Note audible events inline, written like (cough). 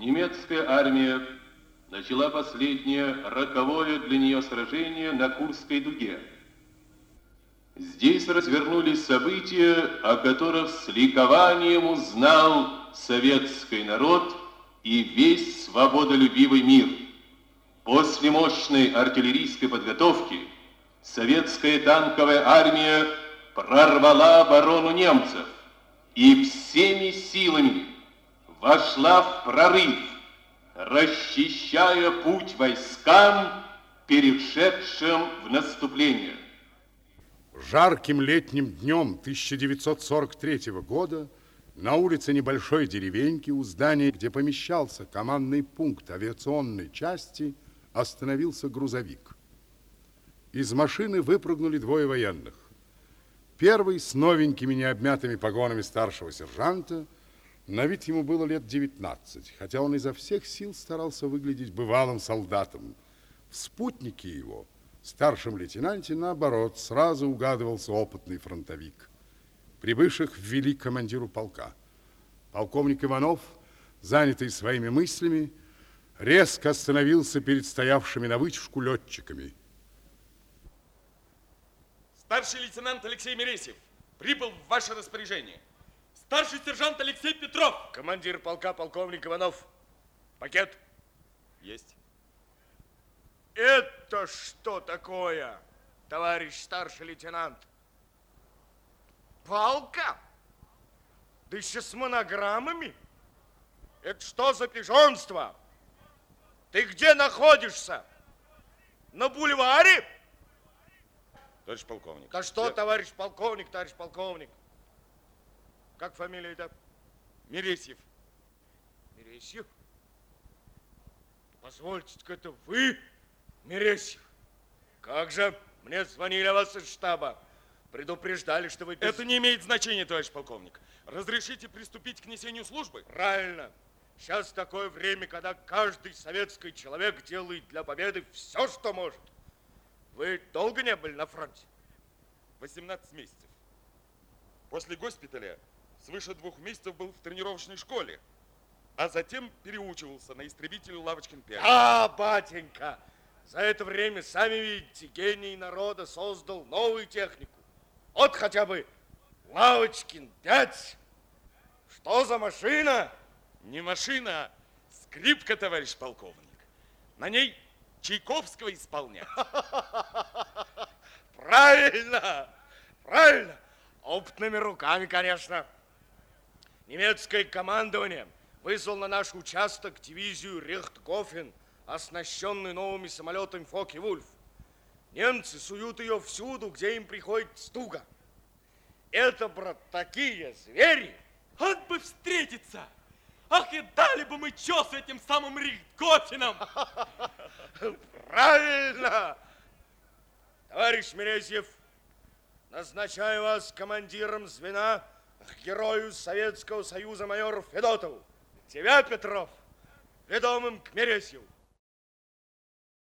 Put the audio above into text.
немецкая армия начала последнее роковое для нее сражение на Курской дуге. Здесь развернулись события, о которых с ликованием узнал советский народ и весь свободолюбивый мир. После мощной артиллерийской подготовки советская танковая армия прорвала оборону немцев и всеми силами вошла в прорыв, расчищая путь войскам, перешедшим в наступление. Жарким летним днем 1943 года на улице небольшой деревеньки у здания, где помещался командный пункт авиационной части, остановился грузовик. Из машины выпрыгнули двое военных. Первый с новенькими необмятыми погонами старшего сержанта, на вид ему было лет 19, хотя он изо всех сил старался выглядеть бывалым солдатом. В спутнике его, старшем лейтенанте, наоборот, сразу угадывался опытный фронтовик. Прибывших ввели к командиру полка. Полковник Иванов, занятый своими мыслями, резко остановился перед стоявшими на вытяжку летчиками – Старший лейтенант Алексей Мересьев прибыл в ваше распоряжение. Старший сержант Алексей Петров. Командир полка полковник Иванов. Пакет. Есть. Это что такое, товарищ старший лейтенант? Палка? Да еще с монограммами? Это что за пижонство? Ты где находишься? На бульваре? Товарищ полковник. Да что, я... товарищ полковник, товарищ полковник? Как фамилия это? Мересьев. Мересьев? Позвольте, это вы, Мересьев? Как же, мне звонили о вас из штаба. Предупреждали, что вы... Без... Это не имеет значения, товарищ полковник. Разрешите приступить к несению службы? Правильно. Сейчас такое время, когда каждый советский человек делает для победы все, что может. Вы долго не были на фронте? 18 месяцев. После госпиталя свыше двух месяцев был в тренировочной школе, а затем переучивался на истребитель Лавочкин 5. А, батенька, за это время, сами видите, гений народа создал новую технику. Вот хотя бы Лавочкин 5. Что за машина? Не машина, а скрипка, товарищ полковник. На ней Чайковского исполнять. (laughs) Правильно, правильно. Опытными руками, конечно. Немецкое командование вызвал на наш участок дивизию Рехтгофен, оснащенную новыми самолетами Фоки-Вульф. Немцы суют ее всюду, где им приходит стуга. Это, брат, такие звери. От бы встретиться! Ах, и дали бы мы чё с этим самым Рихтгофеном! Правильно! Товарищ Мерезьев, назначаю вас командиром звена к герою Советского Союза майору Федотову. Тебя, Петров, ведомым к Мересьеву.